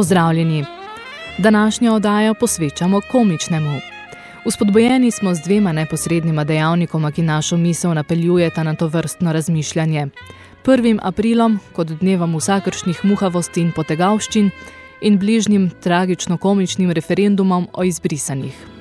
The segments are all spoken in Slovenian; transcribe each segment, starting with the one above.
Pozdravljeni! Današnjo oddajo posvečamo komičnemu. Uspodbojeni smo z dvema neposrednima dejavnikoma, ki našo misel napeljujeta na to vrstno razmišljanje. 1. aprilom, kot dnevom vsakršnih muhavosti in potegavščin, in bližnjim tragično-komičnim referendumom o izbrisanih.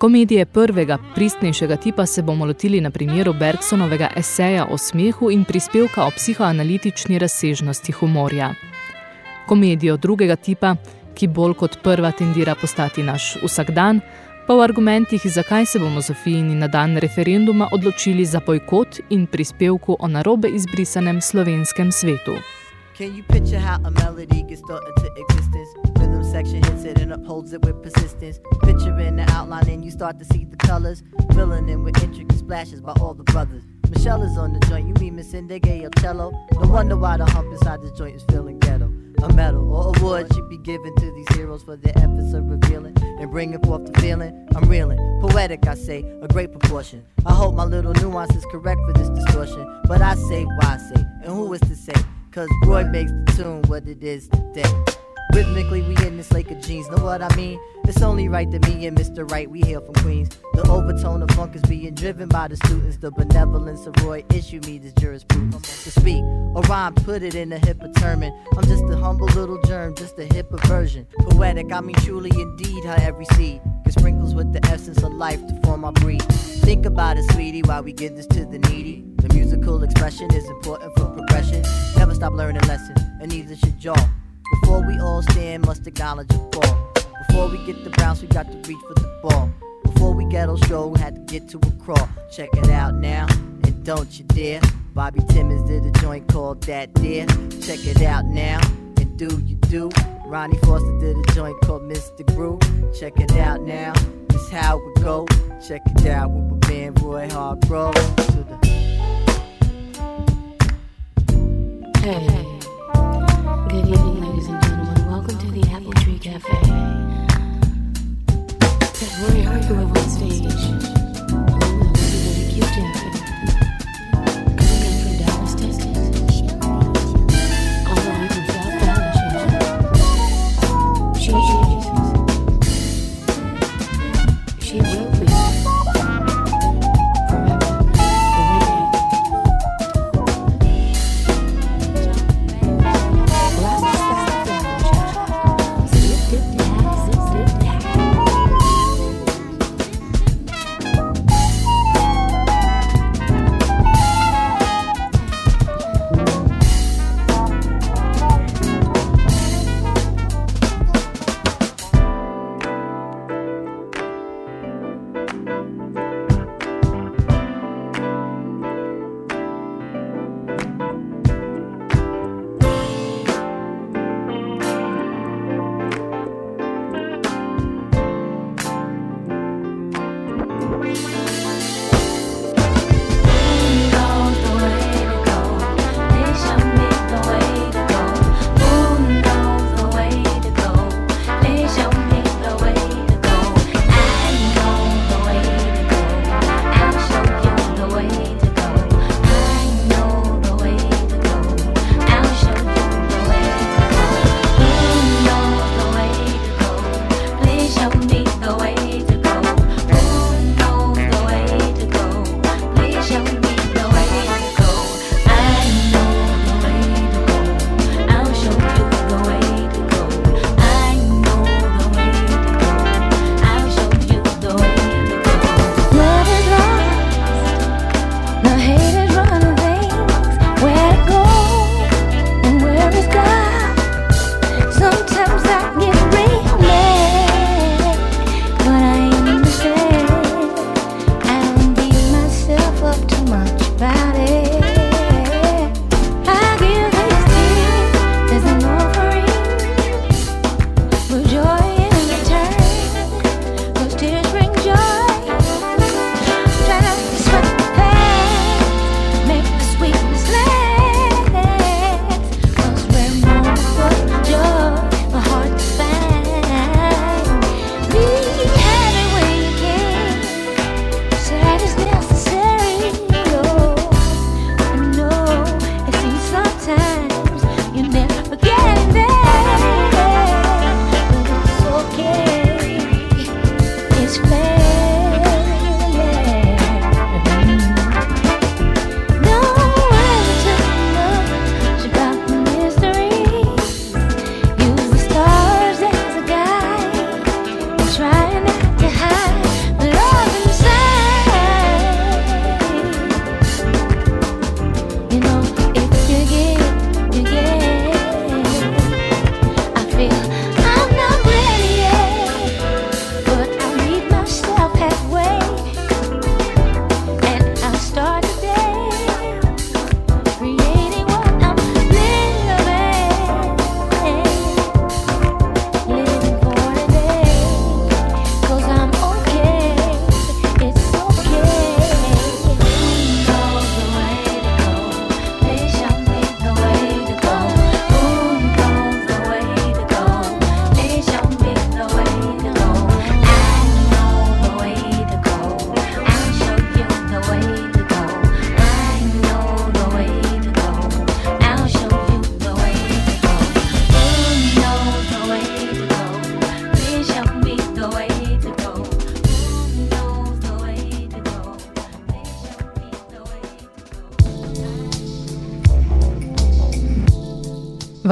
Komedije prvega, pristnejšega tipa se bomo lotili na primeru Bergsonovega eseja o smehu in prispevka o psihoanalitični razsežnosti humorja. Komedijo drugega tipa, ki bolj kot prva tendira postati naš vsakdan, pa v argumentih, zakaj se bomo Zofijini na dan referenduma odločili za bojkot in prispevku o narobe izbrisanem slovenskem svetu. Can you picture how a melody gets thought into existence? Section hits it and upholds it with persistence. Picturing the outline and you start to see the colors. Filling in with intricate splashes by all the brothers. Michelle is on the joint, you mean Miss Indige or cello? No wonder why the hump inside the joint is feeling ghetto. A medal or award should be given to these heroes for their efforts of revealing and bringing forth the feeling. I'm reeling, poetic, I say, a great proportion. I hope my little nuance is correct for this distortion, but I say why say, and who is to say? Cause Roy makes the tune what it is today. Rhythmically, we in this lake of jeans, know what I mean? It's only right that me and Mr. Right, we hail from Queens. The overtone of funk is being driven by the students. The benevolence of Roy issue me this jurisprudence. To speak or rhyme, put it in a hip termin. I'm just a humble little germ, just a hip version. Poetic, I mean truly indeed, how every seed sprinkles with the essence of life to form our breed. Think about it, sweetie, while we give this to the needy. The musical expression is important for progression. Never stop learning lessons, and neither should y'all. Before we all stand, must acknowledge a fall. Before we get the bounce, we got to reach for the ball. Before we get on show, we had to get to a crawl. Check it out now, and don't you dare. Bobby Timmons did a joint called That Dear. Check it out now, and do you do. Ronnie Foster did a joint called Mr. Groove. Check it out now, this how we go. Check it out with my man Roy Hargrove. To the Hey, the Apple Tree Cafe. Roy Hargrove on stage.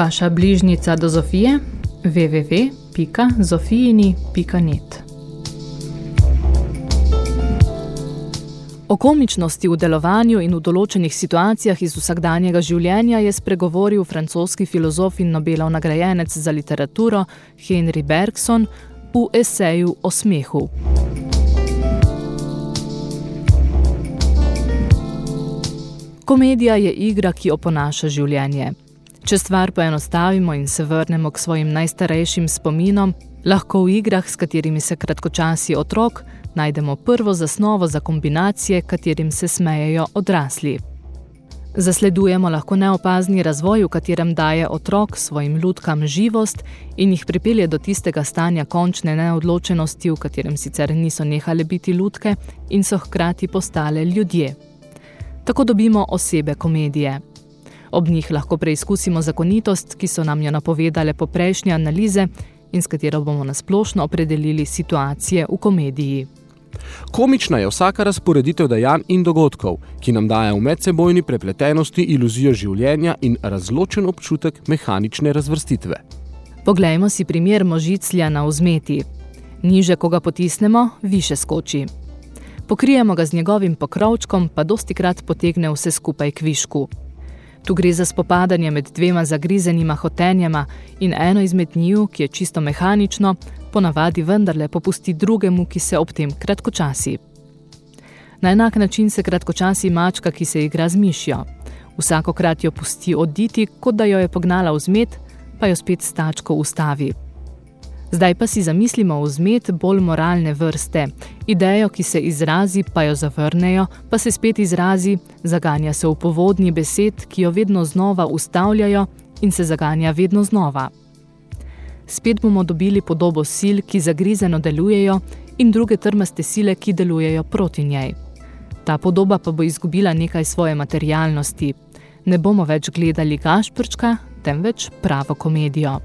Vaša bližnica do Zofije www.zofijini.net O komičnosti v delovanju in v določenih situacijah iz vsakdanjega življenja je spregovoril francoski filozof in Nobelov nagrajenec za literaturo Henry Bergson v eseju o smehu. Komedija je igra, ki oponaša življenje. Če stvar poenostavimo in se vrnemo k svojim najstarejšim spominom, lahko v igrah, s katerimi se kratkočasi otrok, najdemo prvo zasnovo za kombinacije, katerim se smejejo odrasli. Zasledujemo lahko neopazni razvoj, v katerem daje otrok svojim lutkam živost in jih pripelje do tistega stanja končne neodločenosti, v katerem sicer niso nehale biti lutke in so hkrati postale ljudje. Tako dobimo osebe komedije. Ob njih lahko preizkusimo zakonitost, ki so nam jo napovedale poprejšnje analize in s katero bomo nasplošno opredelili situacije v komediji. Komična je vsaka razporeditev dejanj in dogodkov, ki nam daje v medsebojni prepletenosti iluzijo življenja in razločen občutek mehanične razvrstitve. Poglejmo si primer možiclja na vzmeti. Niže, ko ga potisnemo, više skoči. Pokrijemo ga z njegovim pokrovčkom, pa dosti krat potegne vse skupaj k višku. Tu gre za spopadanje med dvema zagrizenima hotenjama in eno izmed njiju, ki je čisto mehanično, ponavadi vendarle popusti drugemu, ki se ob tem kratkočasi. Na enak način se kratkočasi mačka, ki se igra z mišjo. Vsakokrat jo pusti oditi, kot da jo je pognala v zmet, pa jo spet stačko ustavi. Zdaj pa si zamislimo vzmet bolj moralne vrste. Idejo, ki se izrazi, pa jo zavrnejo, pa se spet izrazi, zaganja se v povodni besed, ki jo vedno znova ustavljajo in se zaganja vedno znova. Spet bomo dobili podobo sil, ki zagrizeno delujejo in druge trmaste sile, ki delujejo proti njej. Ta podoba pa bo izgubila nekaj svoje materialnosti. Ne bomo več gledali gašprčka, temveč pravo komedijo.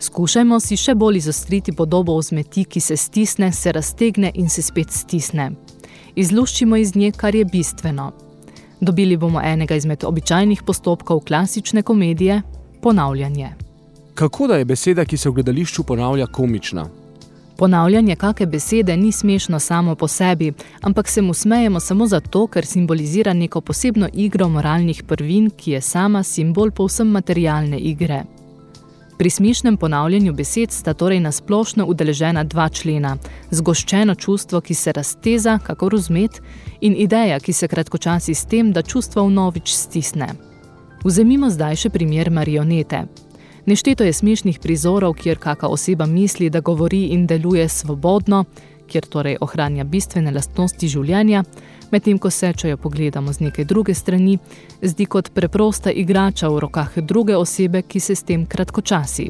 Skušajmo si še bolj izostriti podobo vzmeti, ki se stisne, se raztegne in se spet stisne. Izluščimo iz nje, kar je bistveno. Dobili bomo enega izmed običajnih postopkov klasične komedije – ponavljanje. Kako da je beseda, ki se v gledališču ponavlja, komična? Ponavljanje kake besede ni smešno samo po sebi, ampak se mu smejemo samo zato, ker simbolizira neko posebno igro moralnih prvin, ki je sama simbol povsem materialne igre. Pri smešnem ponavljanju besed sta torej nasplošno udeležena dva člena, zgoščeno čustvo, ki se razteza, kakor vzmet, in ideja, ki se kratkočasi s tem, da čustvo vnovič stisne. Vzemimo zdaj še primer marionete. Nešteto je smešnih prizorov, kjer kaka oseba misli, da govori in deluje svobodno, kjer torej ohranja bistvene lastnosti življenja, medtem ko se, če jo pogledamo z neke druge strani, zdi kot preprosta igrača v rokah druge osebe, ki se s tem kratkočasi.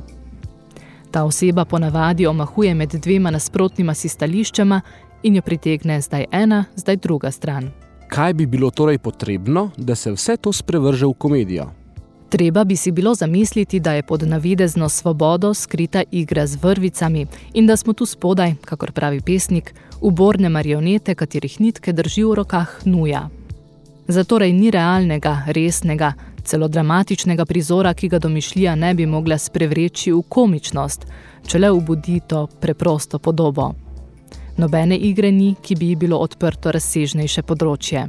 Ta oseba ponavadi omahuje med dvema nasprotnima si stališčama in jo pritegne zdaj ena, zdaj druga stran. Kaj bi bilo torej potrebno, da se vse to sprevrže v komedijo? Treba bi si bilo zamisliti, da je pod navidezno svobodo skrita igra z vrvicami in da smo tu spodaj, kakor pravi pesnik, uborne marionete, katerih nitke drži v rokah nuja. Zatorej ni realnega, resnega, celo dramatičnega prizora, ki ga domišljija ne bi mogla sprevreči v komičnost, če le ubudi to preprosto podobo. Nobene igre ni, ki bi bilo odprto razsežnejše področje.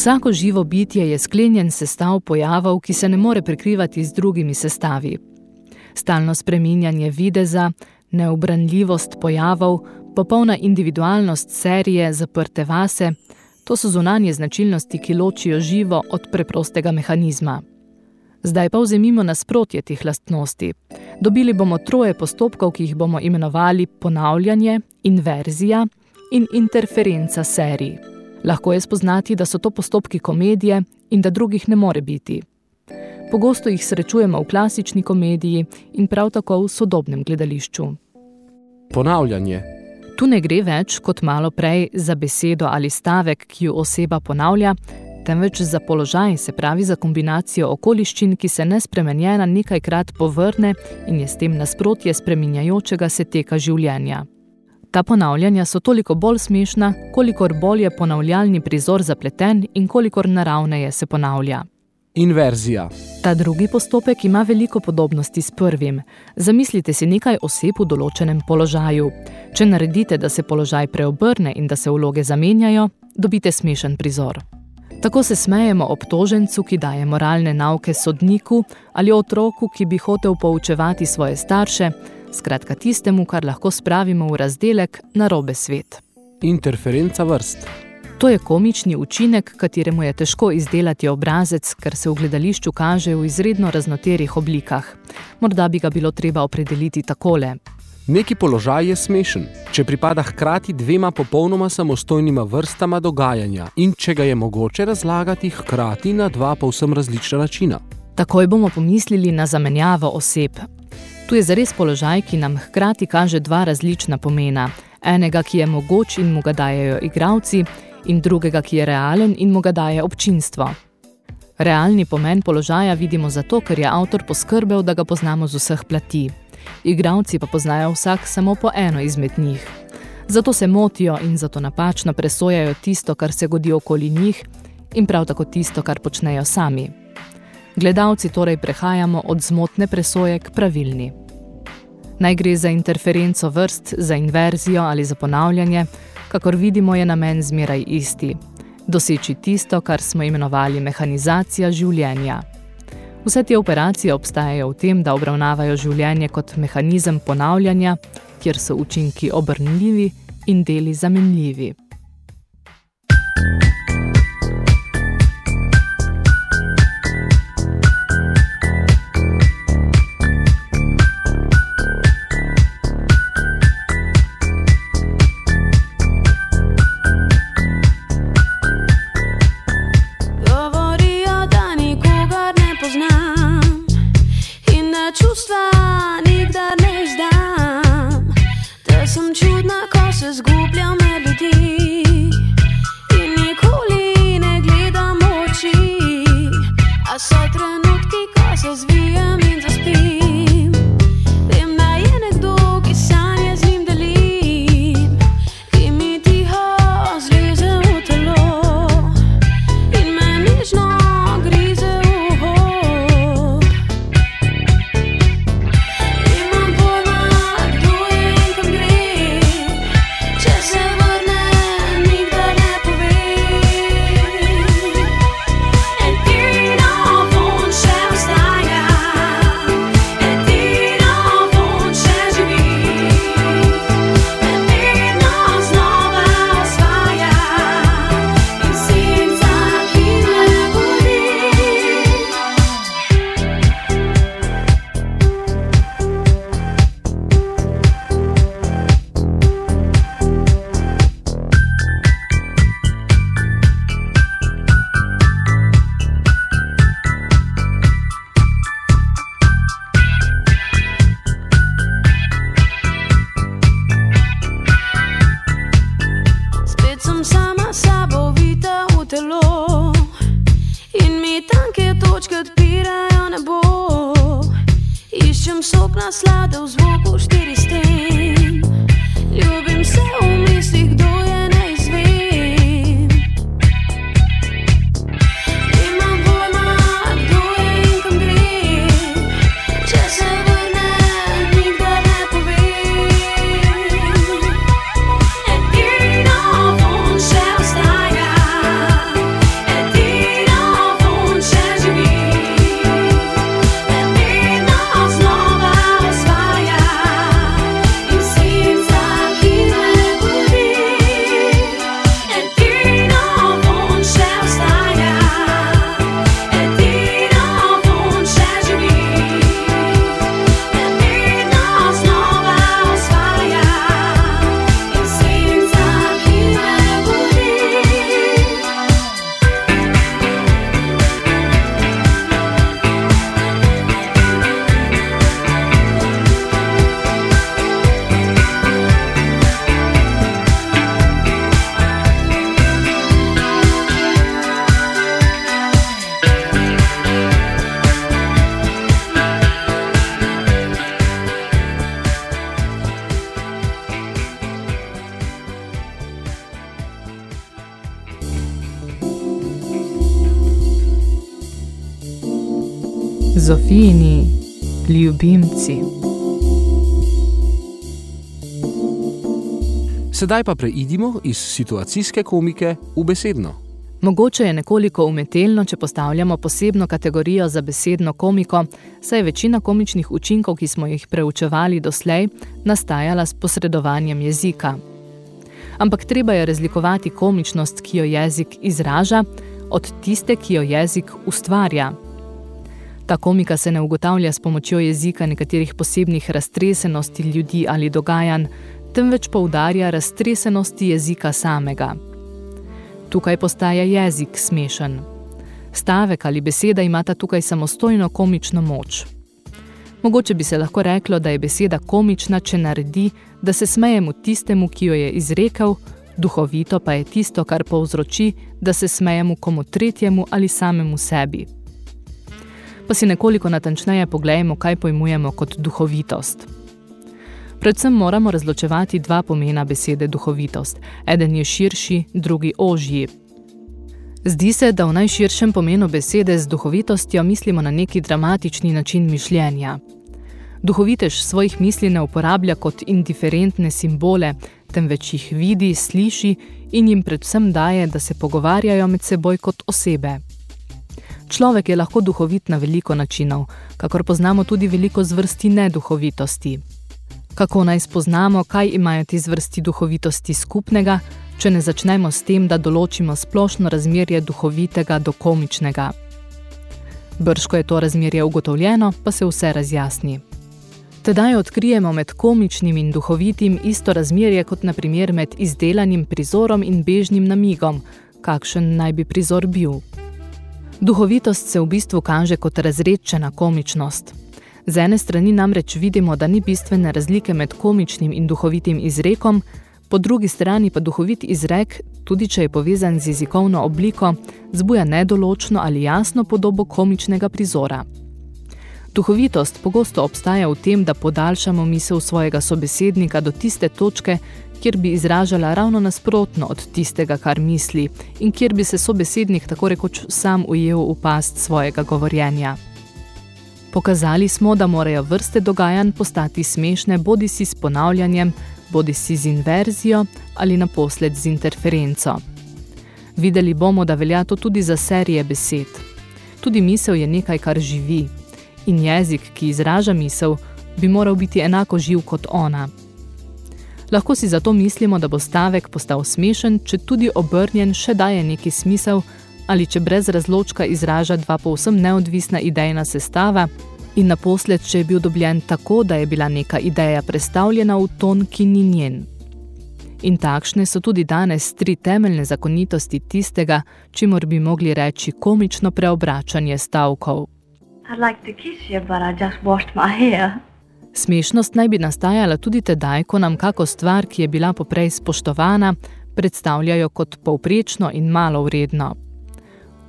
Vsako živo bitje je sklenjen sestav pojavov, ki se ne more prekrivati z drugimi sestavi. Stalno spreminjanje videza, neobranljivost pojavov, popolna individualnost serije zaprte vase, to so zunanje značilnosti, ki ločijo živo od preprostega mehanizma. Zdaj pa vzemimo nasprotje teh lastnosti. Dobili bomo troje postopkov, ki jih bomo imenovali ponavljanje, inverzija in interferenca serij. Lahko je spoznati, da so to postopki komedije in da drugih ne more biti. Pogosto jih srečujemo v klasični komediji in prav tako v sodobnem gledališču. Ponavljanje. Tu ne gre več kot malo prej za besedo ali stavek, ki jo oseba ponavlja, temveč za položaj, se pravi za kombinacijo okoliščin, ki se nespremenjena nekajkrat povrne in je s tem nasprotje spreminjajočega se teka življenja. Ta ponavljanja so toliko bolj smešna, kolikor bolj je ponavljalni prizor zapleten in kolikor naravneje se ponavlja. Inverzija. Ta drugi postopek ima veliko podobnosti s prvim. Zamislite si nekaj oseb v določenem položaju. Če naredite, da se položaj preobrne in da se vloge zamenjajo, dobite smešen prizor. Tako se smejemo obtožencu, ki daje moralne nauke sodniku ali otroku, ki bi hotel poučevati svoje starše, skratka tistemu, kar lahko spravimo v razdelek na robe svet. Interferenca vrst. To je komični učinek, kateremu je težko izdelati obrazec, ker se v gledališču kaže v izredno raznoterih oblikah. Morda bi ga bilo treba opredeliti takole. Neki položaj je smešen, če pripada hkrati dvema popolnoma samostojnima vrstama dogajanja in če ga je mogoče razlagati hkrati na dva povsem različna načina. Takoj bomo pomislili na zamenjavo oseb. Tu je zares položaj, ki nam hkrati kaže dva različna pomena. Enega, ki je mogoč in mu ga dajejo igravci, in drugega, ki je realen in mu ga daje občinstvo. Realni pomen položaja vidimo zato, ker je avtor poskrbel, da ga poznamo z vseh plati. Igravci pa poznajo vsak samo po eno izmed njih. Zato se motijo in zato napačno presojajo tisto, kar se godi okoli njih in prav tako tisto, kar počnejo sami. Gledalci torej prehajamo od zmotne presoje k pravilni. Naj gre za interferenco vrst, za inverzijo ali za ponavljanje, kakor vidimo, je namen zmeraj isti. Doseči tisto, kar smo imenovali mehanizacija življenja. Vse te operacije obstajajo v tem, da obravnavajo življenje kot mehanizem ponavljanja, kjer so učinki obrnljivi in deli zamenljivi. Sedaj pa preidimo iz situacijske komike v besedno. Mogoče je nekoliko umetelno, če postavljamo posebno kategorijo za besedno komiko, saj je večina komičnih učinkov, ki smo jih preučevali doslej, nastajala s posredovanjem jezika. Ampak treba je razlikovati komičnost, ki jo jezik izraža, od tiste, ki jo jezik ustvarja. Ta komika se ne ugotavlja s pomočjo jezika nekaterih posebnih raztresenosti ljudi ali dogajanj, temveč poudarja raztresenosti jezika samega. Tukaj postaja jezik smešen. Stavek ali beseda imata tukaj samostojno komično moč. Mogoče bi se lahko reklo, da je beseda komična, če naredi, da se smejemo tistemu, ki jo je izrekel, duhovito pa je tisto, kar povzroči, da se smejemo komu tretjemu ali samemu sebi. Pa si nekoliko natančneje poglejmo, kaj pojmujemo kot duhovitost. Predvsem moramo razločevati dva pomena besede duhovitost. Eden je širši, drugi ožji. Zdi se, da v najširšem pomenu besede z duhovitostjo mislimo na neki dramatični način mišljenja. Duhovitež svojih misli ne uporablja kot indiferentne simbole, temveč jih vidi, sliši in jim predvsem daje, da se pogovarjajo med seboj kot osebe. Človek je lahko duhovit na veliko načinov, kakor poznamo tudi veliko zvrsti neduhovitosti. Kako naj spoznamo, kaj imajo ti zvrsti duhovitosti skupnega, če ne začnemo s tem, da določimo splošno razmerje duhovitega do komičnega. Brško je to razmerje ugotovljeno, pa se vse razjasni. Tedaj odkrijemo med komičnim in duhovitim isto razmerje kot na primer med izdelanim prizorom in bežnim namigom, kakšen naj bi prizor bil. Duhovitost se v bistvu kaže kot razredčena komičnost. Z ene strani namreč vidimo, da ni bistvene razlike med komičnim in duhovitim izrekom, po drugi strani pa duhovit izrek, tudi če je povezan z jezikovno obliko, zbuja nedoločno ali jasno podobo komičnega prizora. Duhovitost pogosto obstaja v tem, da podaljšamo misel svojega sobesednika do tiste točke, kjer bi izražala ravno nasprotno od tistega, kar misli in kjer bi se sobesednik tako rekoč sam ujel v past svojega govorjenja. Pokazali smo, da morajo vrste dogajanj postati smešne bodi si s ponavljanjem, bodi si z inverzijo ali naposled z interferenco. Videli bomo, da velja to tudi za serije besed. Tudi misel je nekaj, kar živi. In jezik, ki izraža misel, bi moral biti enako živ kot ona. Lahko si zato mislimo, da bo stavek postal smešen, če tudi obrnjen še daje neki smisel, ali če brez razločka izraža dva povsem neodvisna idejna sestava in naposled, če je bil dobljen tako, da je bila neka ideja prestavljena v ton, ki ni njen. In takšne so tudi danes tri temeljne zakonitosti tistega, čimor bi mogli reči komično preobračanje stavkov. Smešnost naj bi nastajala tudi tedaj, ko nam kako stvar, ki je bila poprej spoštovana, predstavljajo kot povprečno in malo vredno.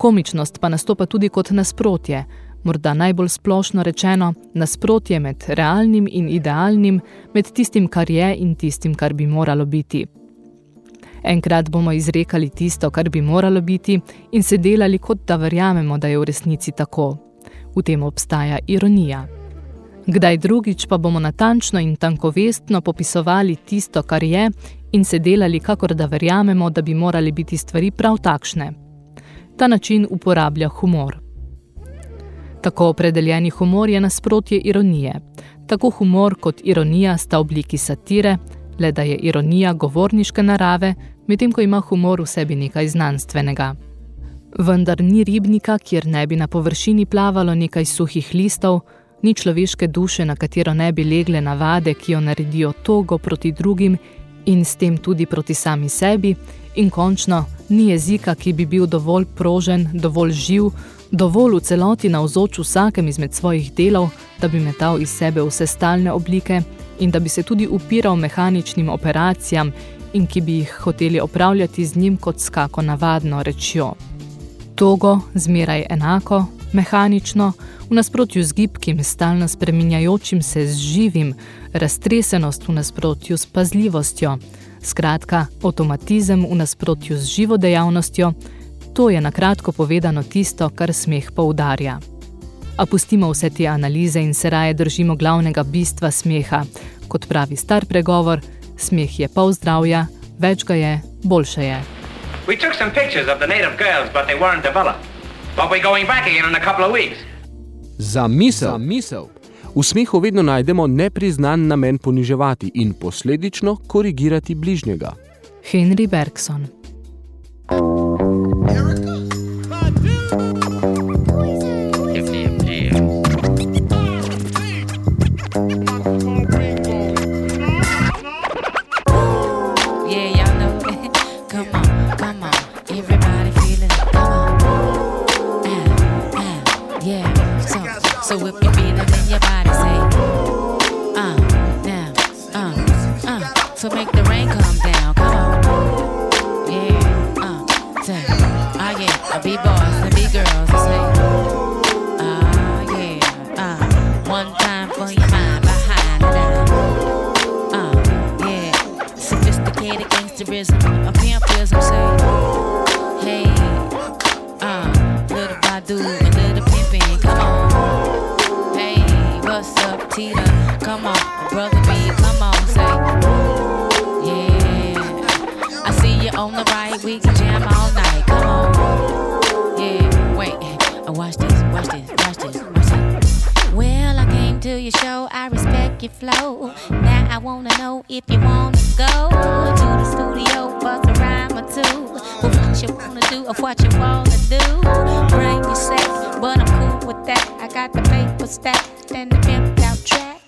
Komičnost pa nastopa tudi kot nasprotje, morda najbolj splošno rečeno, nasprotje med realnim in idealnim, med tistim, kar je in tistim, kar bi moralo biti. Enkrat bomo izrekali tisto, kar bi moralo biti in se delali, kot da verjamemo, da je v resnici tako. V tem obstaja ironija. Kdaj drugič pa bomo natančno in tankovestno popisovali tisto, kar je in se delali, kakor da verjamemo, da bi morali biti stvari prav takšne ta način uporablja humor. Tako opredeljeni humor je nasprotje ironije. Tako humor kot ironija sta obliki satire, le da je ironija govorniške narave, medtem ko ima humor v sebi nekaj znanstvenega. Vendar ni ribnika, kjer ne bi na površini plavalo nekaj suhih listov, ni človeške duše, na katero ne bi legle navade, ki jo naredijo togo proti drugim in s tem tudi proti sami sebi, in končno ni jezika, ki bi bil dovolj prožen, dovolj živ, dovolj v celoti navzoč vsakem izmed svojih delov, da bi metal iz sebe vse stalne oblike in da bi se tudi upiral mehaničnim operacijam in ki bi jih hoteli opravljati z njim kot skako navadno rečjo. Togo, zmeraj enako, mehanično, v nasprotju z gibkim, stalno spreminjajočim se z živim, raztresenost v nasprotju s pazljivostjo, Skratka, avtomatizem v nasprotju z živo dejavnostjo, to je nakratko povedano tisto, kar smeh poudarja. A pustimo vse te analize in se raje držimo glavnega bistva smeha. Kot pravi star pregovor, smeh je pol zdravja, več ga je, boljše je. We took some pictures of the native girls, but they weren't developed. But we're going back again in a couple of weeks. Za misel. Za misel. V smehu vedno najdemo nepriznan namen poniževati in posledično korigirati bližnjega. Henry Bergson. Yeah, gangsterism, a pimpism, say, hey, uh, little Badu and little pimpin', come on. Hey, what's up, Tita? Come on, brother B, come on, say, yeah. I see you on the right, to your show, I respect your flow. Now I wanna know if you wanna go to the studio, bust a rhyme or two. But what you wanna do or what you wanna do? Bring your set, but I'm cool with that. I got the paper stacked and the pimped out track.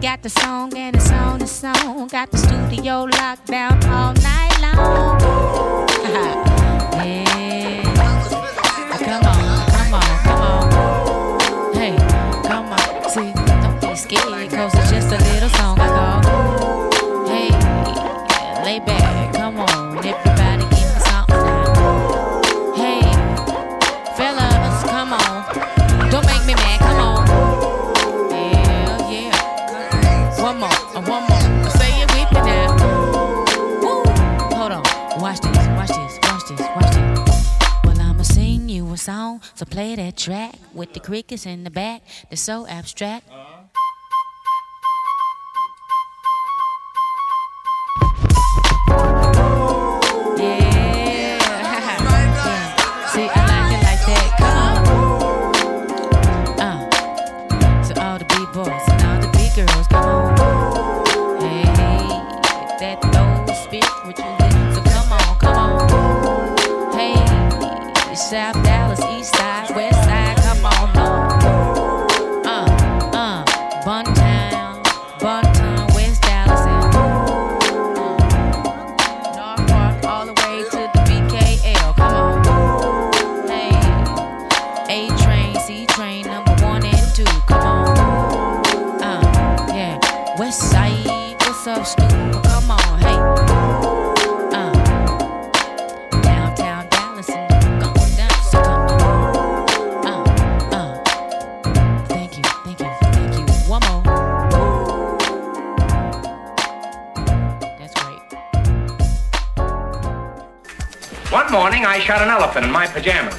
Got the song and it's on the song. Got the studio locked down all night long. scared, cause it's just a little song I. Hey, lay back, come on. Everybody give me something now. Hey, fellas, come on. Don't make me mad, come on. Hell yeah. One more, uh, one more. Say it with me now. Woo. Hold on. Watch this, watch this, watch this, watch this. Well, I'ma sing you a song, so play that track with the crickets in the back. They're so abstract. Yeah. Shot an elephant in my pajamas.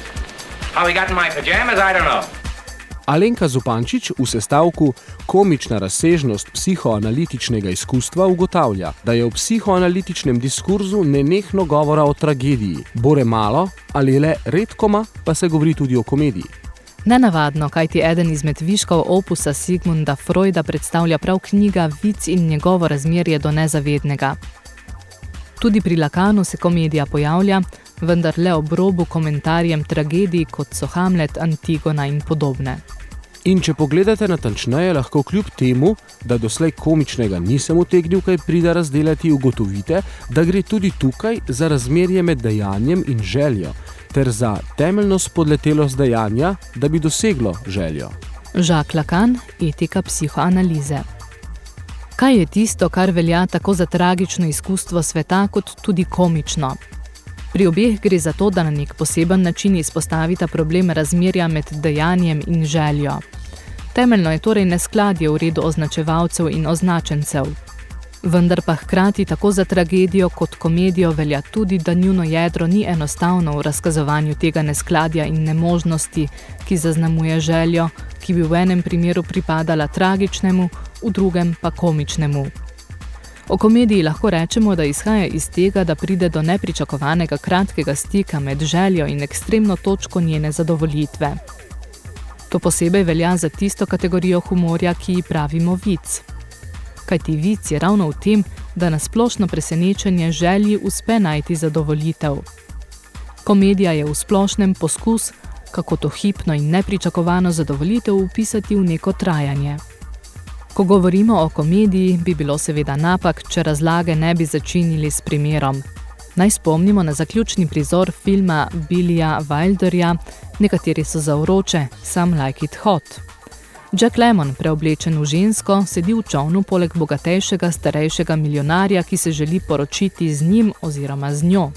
How he got in my pajamas, I don't know. Alenka Zupančič v sestavku Komična razsežnost psihoanalitičnega izkustva ugotavlja, da je v psihoanalitičnem diskurzu nenehno govora o tragediji, bore malo ali le redkoma pa se govori tudi o komediji. Nenavadno, kajti eden izmed viškov opusa Sigmunda Freuda predstavlja prav knjiga Vic in njegovo razmerje do nezavednega. Tudi pri Lakanu se komedija pojavlja, vendar le ob robu komentarjem tragedij, kot so Hamlet, Antigona in podobne. In če pogledate natančneje, lahko kljub temu, da doslej komičnega nisem utegnil kaj prida razdelati, ugotovite, da gre tudi tukaj za razmerje med dejanjem in željo, ter za temeljno spodletelost dejanja, da bi doseglo željo. Jacques Lacan, etika psihoanalize. Kaj je tisto, kar velja tako za tragično izkustvo sveta, kot tudi komično? Pri obeh gre za to, da na nek poseben način izpostavita problem razmerja med dejanjem in željo. Temeljno je torej neskladje v redu označevalcev in označencev. Vendar pa hkrati tako za tragedijo kot komedijo velja tudi, da njuno jedro ni enostavno v razkazovanju tega neskladja in nemožnosti, ki zaznamuje željo, ki bi v enem primeru pripadala tragičnemu, v drugem pa komičnemu. O komediji lahko rečemo, da izhaja iz tega, da pride do nepričakovanega kratkega stika med željo in ekstremno točko njene zadovoljitve. To posebej velja za tisto kategorijo humorja, ki ji pravimo vic. Kajti vic je ravno v tem, da na splošno presenečenje želji uspe najti zadovoljitev. Komedija je v splošnem poskus, kako to hipno in nepričakovano zadovoljitev upisati v neko trajanje. Ko govorimo o komediji, bi bilo seveda napak, če razlage ne bi začinili s primerom. Naj spomnimo na zaključni prizor filma Billija Wilderja, nekateri so za uroče, Some Like It Hot. Jack Lemmon, preoblečen v žensko, sedi v čovnu poleg bogatejšega, starejšega milijonarja, ki se želi poročiti z njim oziroma z njo.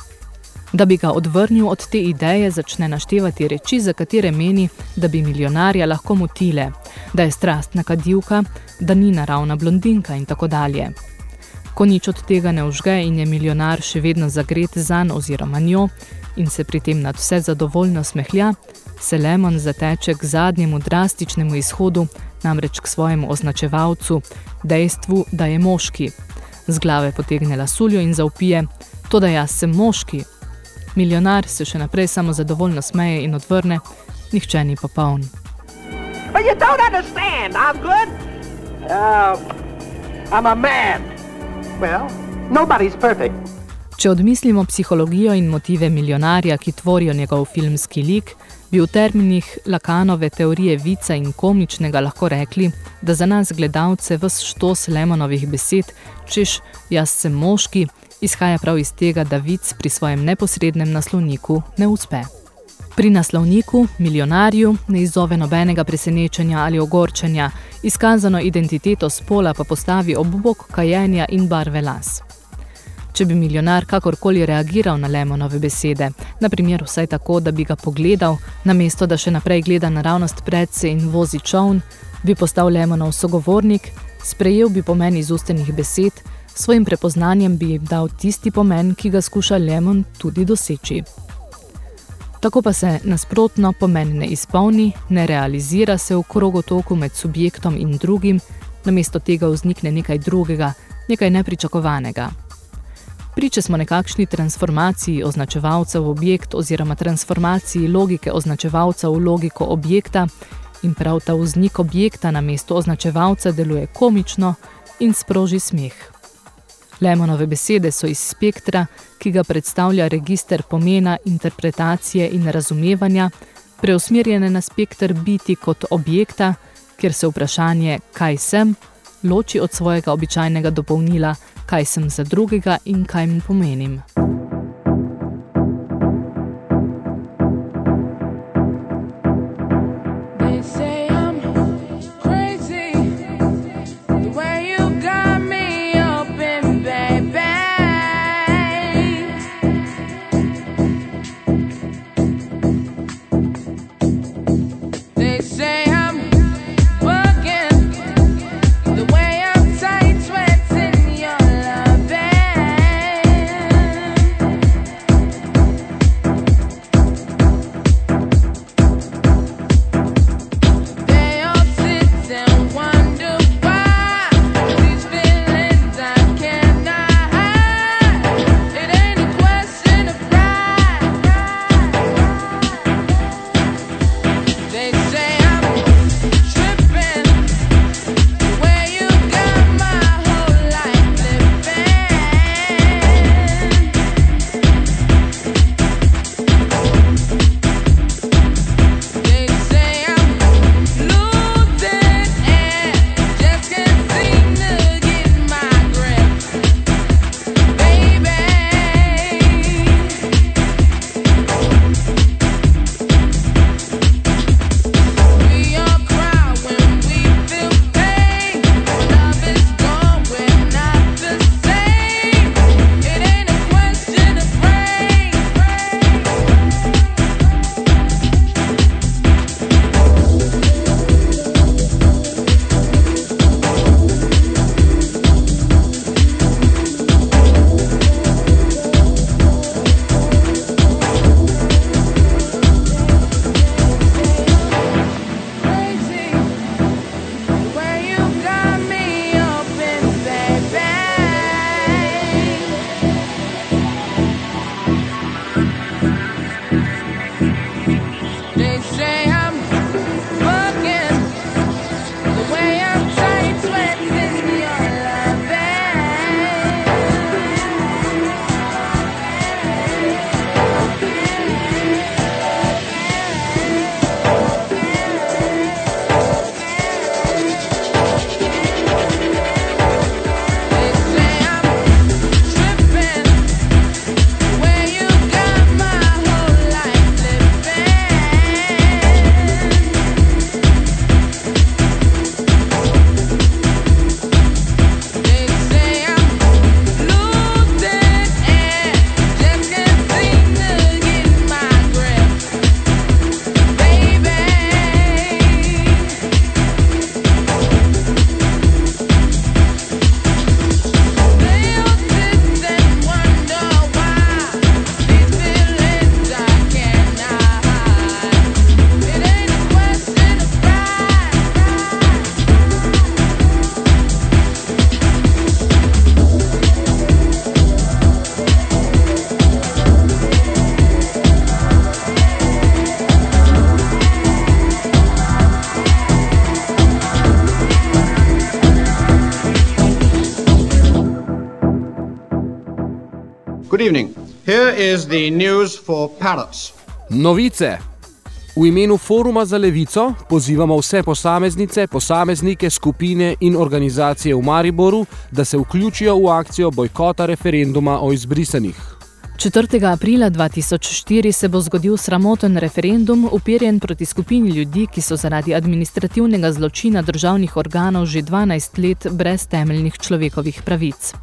Da bi ga odvrnil od te ideje, začne naštevati reči, za katere meni, da bi milijonarja lahko motile, da je strastna kadivka, da ni naravna blondinka in tako dalje. Ko nič od tega ne užge in je milijonar še vedno zagret zan oziroma njo in se pri tem nad vse zadovoljno smehlja, se Lemon zateče k zadnjemu drastičnemu izhodu, namreč k svojemu označevalcu, dejstvu, da je moški. Z glave potegne lasuljo in zaupije, to da jaz sem moški, Milijonar se še naprej samo zadovoljno smeje in odvrne, nihče ni popoln. But you don't understand. I'm good. Uh, I'm a man. Well, nobody's perfect. Če odmislimo psihologijo in motive milijonarja, ki tvorijo njegov filmski lik, bi v terminih Lakanove teorije vica in komičnega lahko rekli, da za nas gledalce vs štos Lemonovih besed, češ jaz sem moški, izhaja prav iz tega, da vic pri svojem neposrednem naslovniku ne uspe. Pri naslovniku, milijonarju, ne izzove nobenega presenečenja ali ogorčenja, izkazano identiteto spola pa postavi ob bok kajenja in barve las. Če bi milijonar kakorkoli reagiral na Lemonove besede, na primer vsaj tako, da bi ga pogledal, namesto da še naprej gleda naravnost predse in vozi čovn, bi postal Lemonov sogovornik, sprejel bi pomen izustenih besed, svojim prepoznanjem bi jim dal tisti pomen, ki ga skuša Lemon tudi doseči. Tako pa se nasprotno pomen ne izpolni, ne realizira se v krogotoku med subjektom in drugim, namesto tega vznikne nekaj drugega, nekaj nepričakovanega. Priče smo nekakšni transformaciji označevalca v objekt oziroma transformaciji logike označevalca v logiko objekta in prav ta vznik objekta na mesto označevalca deluje komično in sproži smeh. Lemonove besede so iz spektra, ki ga predstavlja register pomena, interpretacije in razumevanja, preusmerjene na spektr biti kot objekta, kjer se vprašanje, kaj sem, loči od svojega običajnega dopolnila, kaj sem za drugega in kaj mu pomenim. Novice. V imenu Foruma za levico pozivamo vse posameznice, posameznike, skupine in organizacije v Mariboru, da se vključijo v akcijo bojkota referenduma o izbrisanih. 4. aprila 2004 se bo zgodil sramoten referendum uperjen proti skupini ljudi, ki so zaradi administrativnega zločina državnih organov že 12 let brez temeljnih človekovih pravic.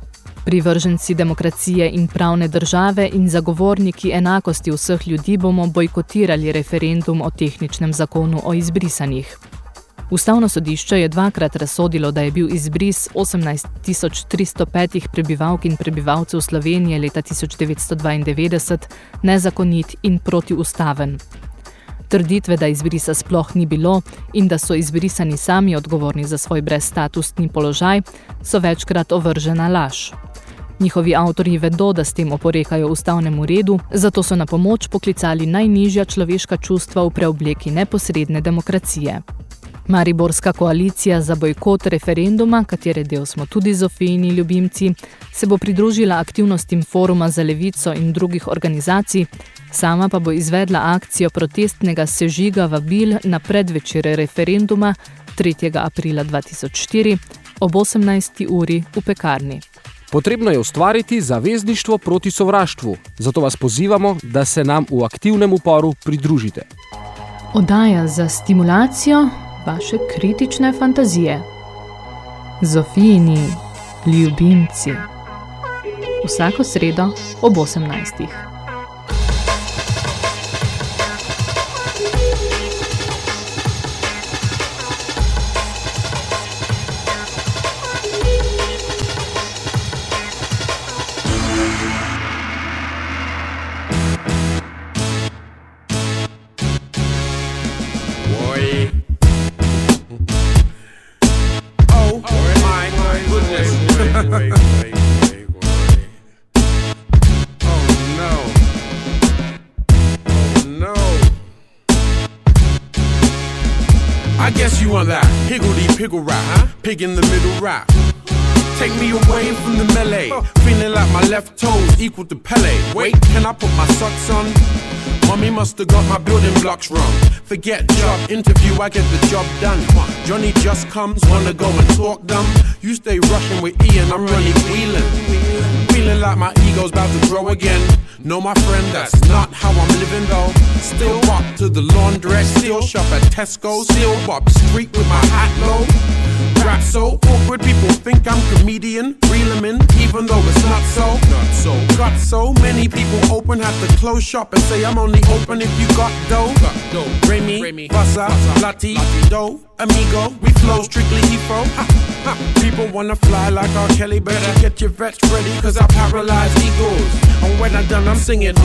Privrženci demokracije in pravne države in zagovorniki enakosti vseh ljudi bomo bojkotirali referendum o tehničnem zakonu o izbrisanih. Ustavno sodišče je dvakrat razsodilo, da je bil izbris 18.305 prebivalk in prebivalcev Slovenije leta 1992 nezakonit in protiustaven. Trditve, da izbrisa sploh ni bilo in da so izbrisani sami odgovorni za svoj brezstatusni položaj, so večkrat ovržena laž. Njihovi avtorji vedo, da s tem oporekajo ustavnemu redu, zato so na pomoč poklicali najnižja človeška čustva v preobleki neposredne demokracije. Mariborska koalicija za bojkot referenduma, katere del smo tudi Zofijini ljubimci, se bo pridružila aktivnostim Foruma za levico in drugih organizacij, sama pa bo izvedla akcijo protestnega sežiga vabil na predvečer referenduma 3. aprila 2004 ob 18. uri v pekarni. Potrebno je ustvariti zavezništvo proti sovraštvu, zato vas pozivamo, da se nam v aktivnem uporu pridružite. Odaja za stimulacijo vaše kritične fantazije. Zofijini ljubimci. Vsako sredo ob 18. Piggle rap, huh? Pig in the middle rap. Take me away from the melee. Feeling like my left toes equal to Pele. Wait, can I put my socks on? Mommy must have got my building blocks wrong. Forget job interview, I get the job done. Johnny just comes, wanna go and talk dumb. You stay rushing with Ian, I'm running wheeling. Feeling like my ego's about to grow again. No, my friend, that's not how I'm living. Still walk to the laundress, still shop at Tesco, still walk street with my hat low. Rap so awkward, people think I'm comedian. Reel 'em in, even though it's not so. Not so. Got so many people open, have to close shop and say I'm only open if you got dough. Got dough. Remy, Remy, Vasa, Lati, Do, Amigo, we flow strictly ha. People wanna fly like R. Kelly, better get your vets ready, cause I paralyze egos. And when I'm done, I'm singing.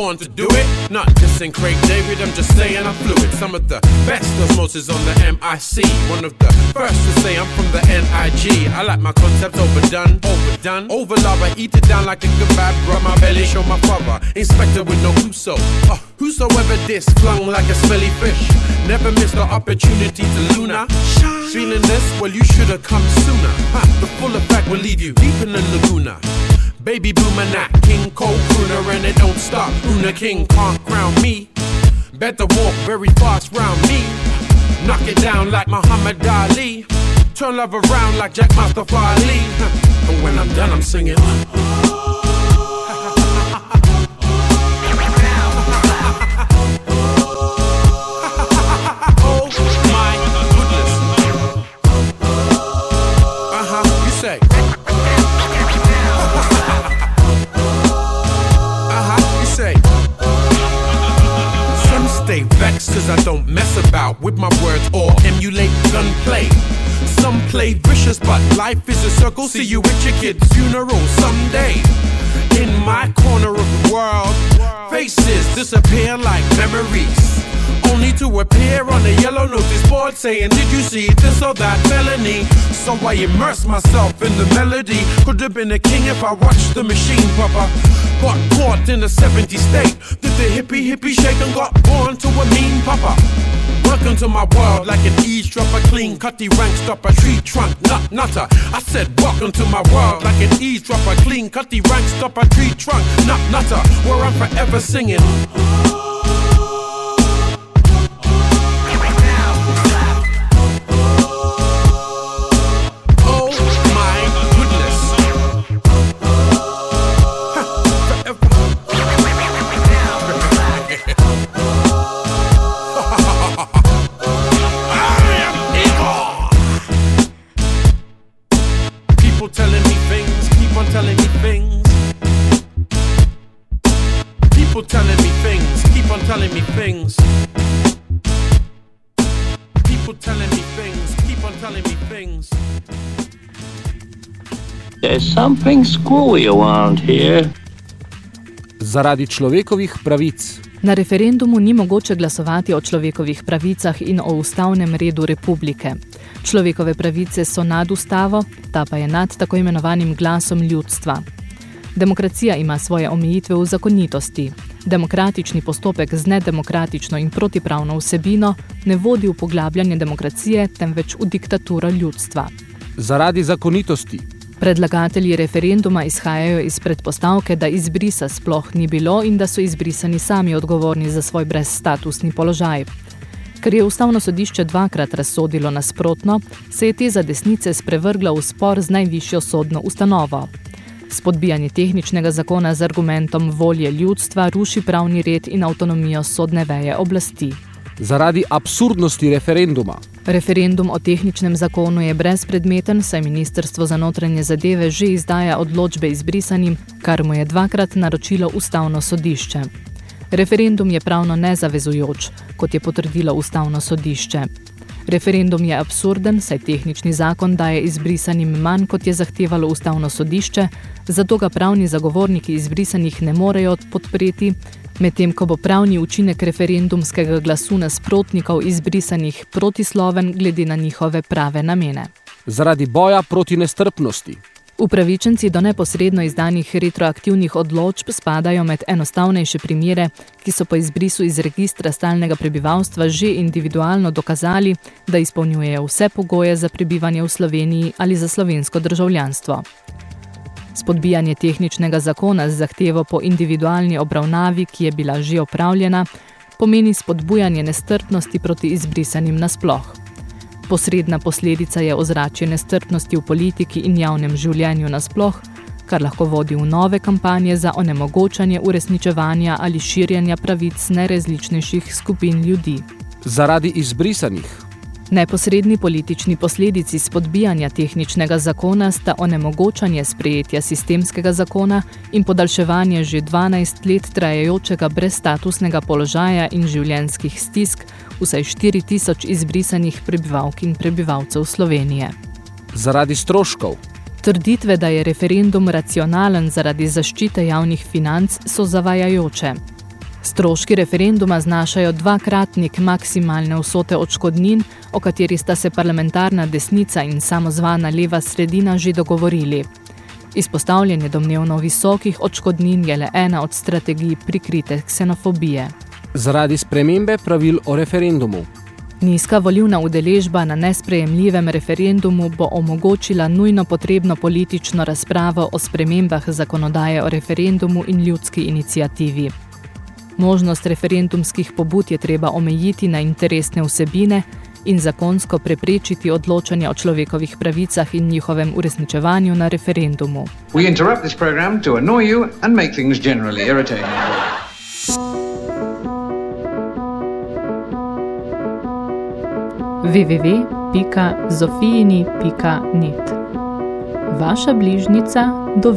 Born to do it. Not dissing Craig David, I'm just saying I'm fluid. Some of the best of osmosis on the MIC. One of the first to say I'm from the NIG. I like my concepts overdone, overdone. Over love, eat it down like a kebab. Rub my belly, show my father. Inspector with no whoso. Oh, uh, whosoever this, flung like a smelly fish. Never missed the opportunity to Luna. Feeling this? Well, you should have come sooner. Ha, the full effect will leave you deep in the laguna. Baby boomer not King Cole crooner and it don't stop. Una King can't crown me. Better walk very fast round me. Knock it down like Muhammad Ali. Turn love around like Jack Mustafa Ali. And when I'm done, I'm singing. Stay vexed cause I don't mess about with my words or emulate gunplay. Some play vicious, but life is a circle. See you at your kid's funeral someday. In my corner of the world, faces disappear like memories. Only to appear on a yellow notice board saying, Did you see this or that felony? So I immerse myself in the melody. Could have been a king if I watched the machine, Papa. Got caught in a 70 state. Did the hippie hippie shake and got born to a mean papa. Welcome to my world like an eavesdropper, clean cut cutty rank stopper, tree trunk, nut nutter. I said, Welcome to my world like an eavesdropper, clean cutty rank stopper, tree trunk, nut nutter, where I'm forever singing. Things. People telling me things, keep on telling me things. There's something screwy around here. Zaradi človekovih pravic. Na referendumu ni mogoče glasovati o človekovih pravicah in o ustavnem redu republike. Človekove pravice so nad ustavo, ta pa je nad tako imenovanim glasom ljudstva. Demokracija ima svoje omejitve v zakonitosti. Demokratični postopek z nedemokratično in protipravno vsebino ne vodi v poglabljanje demokracije, temveč v diktaturo ljudstva. Zaradi zakonitosti. Predlagatelji referenduma izhajajo iz predpostavke, da izbrisa sploh ni bilo in da so izbrisani sami odgovorni za svoj brezstatusni položaj. Ker je ustavno sodišče dvakrat razsodilo nasprotno, se je te za desnice sprevrgla v spor z najvišjo sodno ustanovo. Spodbijanje tehničnega zakona z argumentom volje ljudstva ruši pravni red in avtonomijo sodne veje oblasti. Zaradi absurdnosti referenduma. Referendum o tehničnem zakonu je brezpredmeten, saj Ministrstvo za notranje zadeve že izdaja odločbe izbrisanim, kar mu je dvakrat naročilo ustavno sodišče. Referendum je pravno nezavezujoč, kot je potrdilo ustavno sodišče. Referendum je absurden, saj tehnični zakon daje izbrisanim manj, kot je zahtevalo ustavno sodišče, zato ga pravni zagovorniki izbrisanih ne morejo podpreti, medtem ko bo pravni učinek referendumskega glasu nasprotnikov izbrisanih protisloven glede na njihove prave namene. Zaradi boja proti nestrpnosti. Upravičenci do neposredno izdanih retroaktivnih odločb spadajo med enostavnejše primere, ki so po izbrisu iz registra stalnega prebivalstva že individualno dokazali, da izpolnjujejo vse pogoje za prebivanje v Sloveniji ali za slovensko državljanstvo. Spodbijanje tehničnega zakona z zahtevo po individualni obravnavi, ki je bila že opravljena, pomeni spodbujanje nestrpnosti proti izbrisanim nasploh. Posredna posledica je ozračje nestrpnosti v politiki in javnem življenju nasploh, kar lahko vodi v nove kampanje za onemogočanje uresničevanja ali širjanja pravic najrazličnejših skupin ljudi. Zaradi izbrisanih. Neposredni politični posledici spodbijanja tehničnega zakona sta onemogočanje sprejetja sistemskega zakona in podaljševanje že 12 let trajajočega brezstatusnega položaja in življenjskih stisk vsaj 4000 izbrisanih prebivalk in prebivalcev Slovenije. Zaradi stroškov. Trditve, da je referendum racionalen zaradi zaščite javnih financ, so zavajajoče. Stroški referenduma znašajo dvakratnik maksimalne vsote odškodnin, o kateri sta se parlamentarna desnica in samozvana leva sredina že dogovorili. Izpostavljanje domnevno visokih odškodnin je le ena od strategij prikrite ksenofobije. Zaradi spremembe pravil o referendumu. Nizka volivna udeležba na nesprejemljivem referendumu bo omogočila nujno potrebno politično razpravo o spremembah zakonodaje o referendumu in ljudski inicijativi. Možnost referendumskih pobud je treba omejiti na interesne vsebine in zakonsko preprečiti odločanje o človekovih pravicah in njihovem uresničevanju na referendumu. We interrupt this program to annoy you and make things generally irritating. www.zofijini.net Vaša bližnica do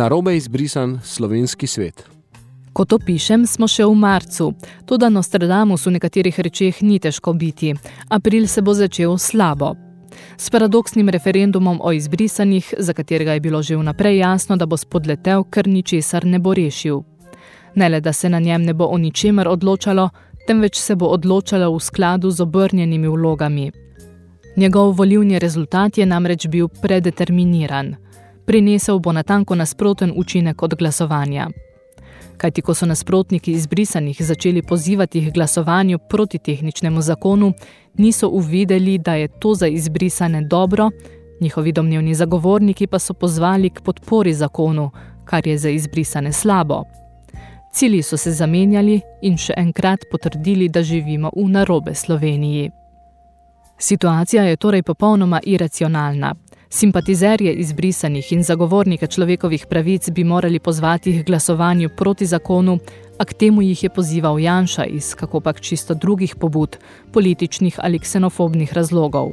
narobe izbrisan slovenski svet. Ko to pišem, smo še v marcu. Toda Nostradamus v nekaterih rečeh ni težko biti. April se bo začel slabo. S paradoksnim referendumom o izbrisanih, za katerega je bilo že vnaprej jasno, da bo spodletel, ker ničesar ne bo rešil. Ne le, da se na njem ne bo o ničemer odločalo, temveč se bo odločalo v skladu z obrnjenimi vlogami. Njegov volivni rezultat je namreč bil predeterminiran – prinesel bo natanko nasproten učinek od glasovanja. Kajti, ko so nasprotniki izbrisanih začeli pozivati k glasovanju proti tehničnemu zakonu, niso uvideli, da je to za izbrisane dobro, njihovi domnevni zagovorniki pa so pozvali k podpori zakonu, kar je za izbrisane slabo. Cili so se zamenjali in še enkrat potrdili, da živimo v narobe Sloveniji. Situacija je torej popolnoma iracionalna. Simpatizerje izbrisanih in zagovornike človekovih pravic bi morali pozvati k glasovanju proti zakonu, a k temu jih je pozival Janša iz kako pak čisto drugih pobud, političnih ali ksenofobnih razlogov.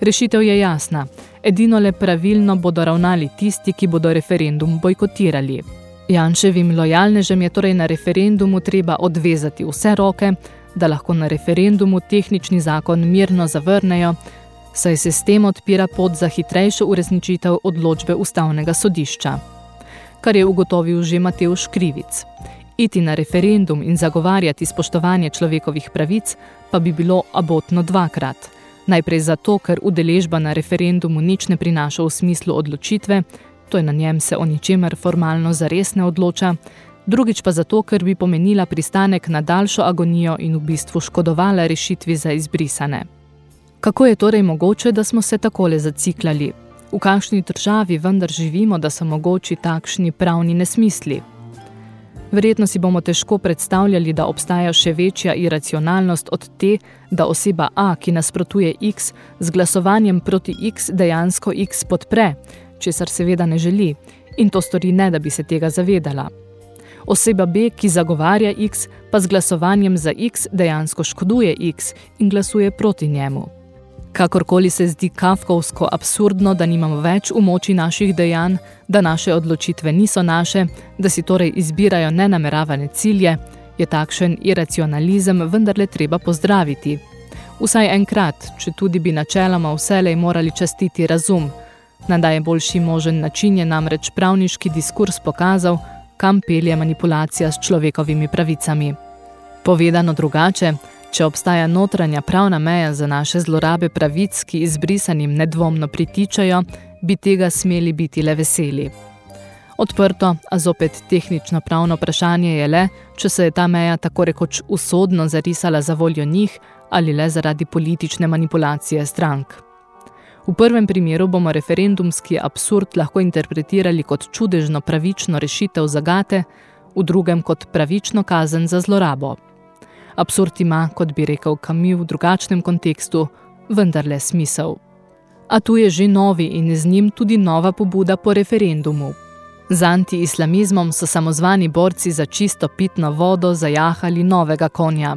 Rešitev je jasna. Edino le pravilno bodo ravnali tisti, ki bodo referendum bojkotirali. Janševim lojalnežem je torej na referendumu treba odvezati vse roke, da lahko na referendumu tehnični zakon mirno zavrnejo, saj se s tem odpira pot za hitrejšo uresničitev odločbe ustavnega sodišča. Kar je ugotovil že Mateuš Krivic. Iti na referendum in zagovarjati spoštovanje človekovih pravic pa bi bilo abotno dvakrat. Najprej zato, ker udeležba na referendumu nič ne prinaša v smislu odločitve, to je na njem se o ničemer formalno zares ne odloča, drugič pa zato, ker bi pomenila pristanek na daljšo agonijo in v bistvu škodovala rešitvi za izbrisane. Kako je torej mogoče, da smo se takole zaciklali? V kakšni državi vendar živimo, da so mogoči takšni pravni nesmisli? Verjetno si bomo težko predstavljali, da obstaja še večja iracionalnost od te, da oseba A, ki nasprotuje X, z glasovanjem proti X dejansko X podpre, česar seveda ne želi, in to stori ne, da bi se tega zavedala. Oseba B, ki zagovarja X, pa z glasovanjem za X dejansko škoduje X in glasuje proti njemu. Kakorkoli se zdi kafkovsko absurdno, da nimamo več v moči naših dejanj, da naše odločitve niso naše, da si torej izbirajo nenameravane cilje, je takšen iracionalizem vendarle treba pozdraviti. Vsaj enkrat, če tudi bi načeloma vselej morali častiti razum. Na najboljši možen način je namreč pravniški diskurs pokazal, kam pelje manipulacija s človekovimi pravicami. Povedano drugače, če obstaja notranja pravna meja za naše zlorabe pravic, ki izbrisanim nedvomno pritičajo, bi tega smeli biti le veseli. Odprto, a zopet tehnično pravno vprašanje je le, če se je ta meja tako rekoč usodno zarisala za voljo njih ali le zaradi politične manipulacije strank. V prvem primeru bomo referendumski absurd lahko interpretirali kot čudežno pravično rešitev zagate, v drugem kot pravično kazen za zlorabo. Absurd ima, kot bi rekel Camus v drugačnem kontekstu, vendarle smisel. A tu je že novi in z njim tudi nova pobuda po referendumu. Z anti-islamizmom so samozvani borci za čisto pitno vodo zajahali novega konja.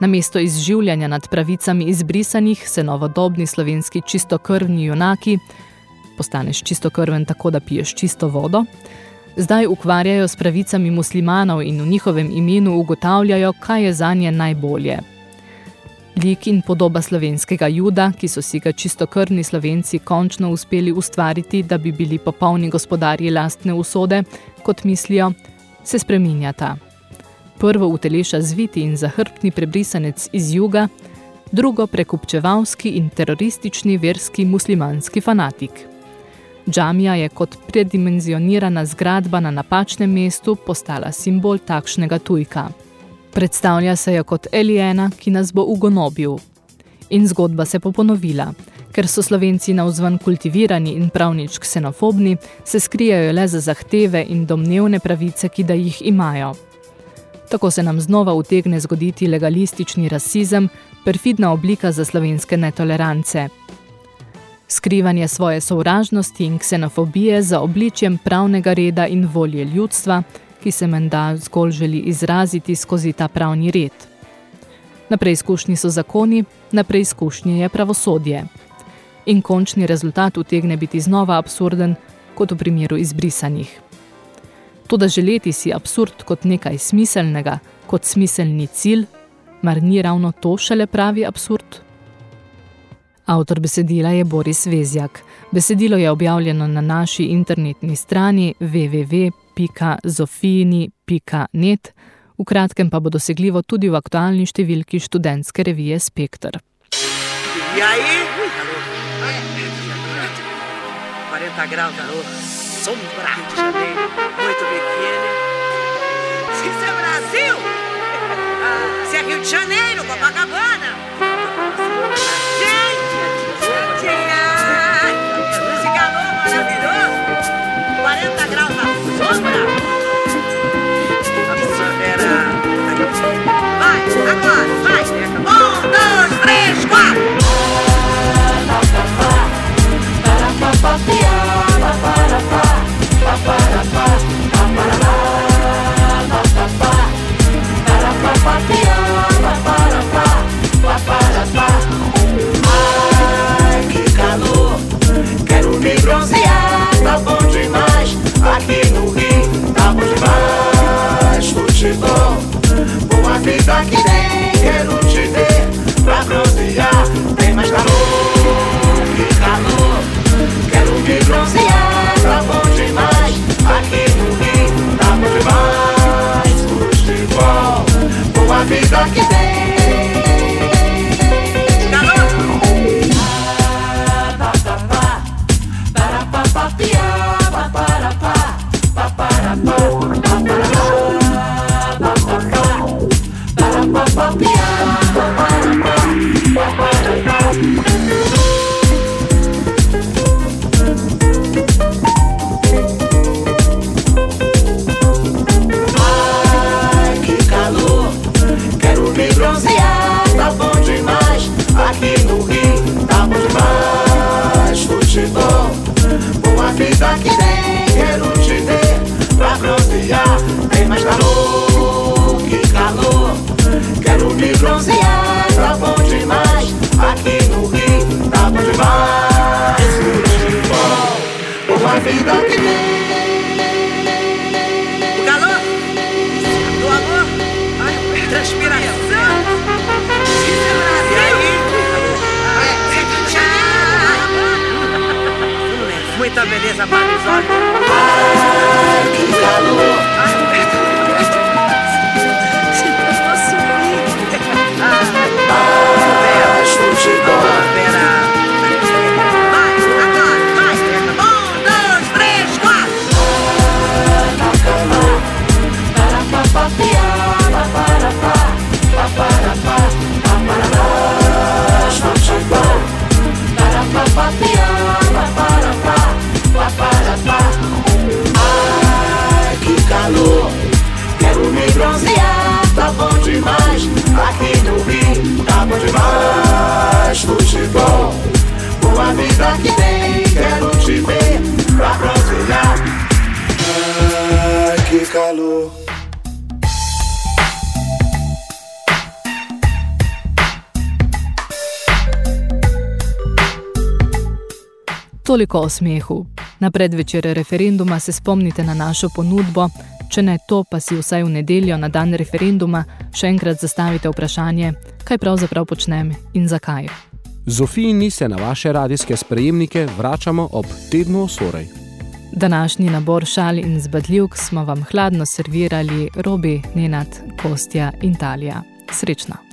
Namesto izživljanja nad pravicami izbrisanih se novodobni slovenski čistokrvni junaki, postaneš čistokrven tako, da piješ čisto vodo, zdaj ukvarjajo s pravicami muslimanov in v njihovem imenu ugotavljajo, kaj je zanje najbolje. Lik in podoba slovenskega juda, ki so si ga čistokrvni slovenci končno uspeli ustvariti, da bi bili popolni gospodarji lastne usode, kot mislijo, se spreminjata prvo uteleša zviti in zahrbtni prebrisanec iz juga, drugo prekupčevalski in teroristični verski muslimanski fanatik. Džamija je kot predimenzionirana zgradba na napačnem mestu postala simbol takšnega tujka. Predstavlja se jo kot Elijena, ki nas bo ugonobil. In zgodba se poponovila. Ker so slovenci navzven kultivirani in pravnič ksenofobni, se skrijajo le za zahteve in domnevne pravice, ki da jih imajo. Tako se nam znova utegne zgoditi legalistični rasizem, perfidna oblika za slovenske netolerance. Skrivanje svoje sovražnosti in ksenofobije za obličjem pravnega reda in volje ljudstva, ki se menda zgolj želi izraziti skozi ta pravni red. Na preizkušnji so zakoni, na preizkušnji je pravosodje. In končni rezultat utegne biti znova absurden, kot v primeru izbrisanih. Toda želeti si absurd kot nekaj smiselnega, kot smiselni cilj, mar ni ravno to šele pravi absurd? Avtor besedila je Boris Vezjak. Besedilo je objavljeno na naši internetni strani www.zofijini.net, v kratkem pa bo dosegljivo tudi v aktualni številki študentske revije Spektr. 40 graus, garoto. sombra muito. Se isso é Brasil, se é Rio de Janeiro, Copacabana. de bom. Vida que tem, quero te ver pra bronzear. Tem mais calor que calor. Quero me bronzear, tá bom demais. Aqui no Rio, tá bom demais. Futebol, boa vida que tem. Pensa que vem, quero te ver pra bronzear. Tem mais calor, que calor. Quero me bronzear, tá bom demais. Aqui no Rio, tá bom demais. Futebol, uma vida Toliko o smehu. Na predvečer referenduma se spomnite na našo ponudbo, če ne to, pa si vsaj v nedeljo na dan referenduma še enkrat zastavite vprašanje, kaj pravzaprav počnem in zakaj. Zofijini se na vaše radijske sprejemnike vračamo ob tednu osorej. Današnji nabor šal in zbadljivk smo vam hladno servirali Robi, Nenad, Kostja in Talija. Srečno!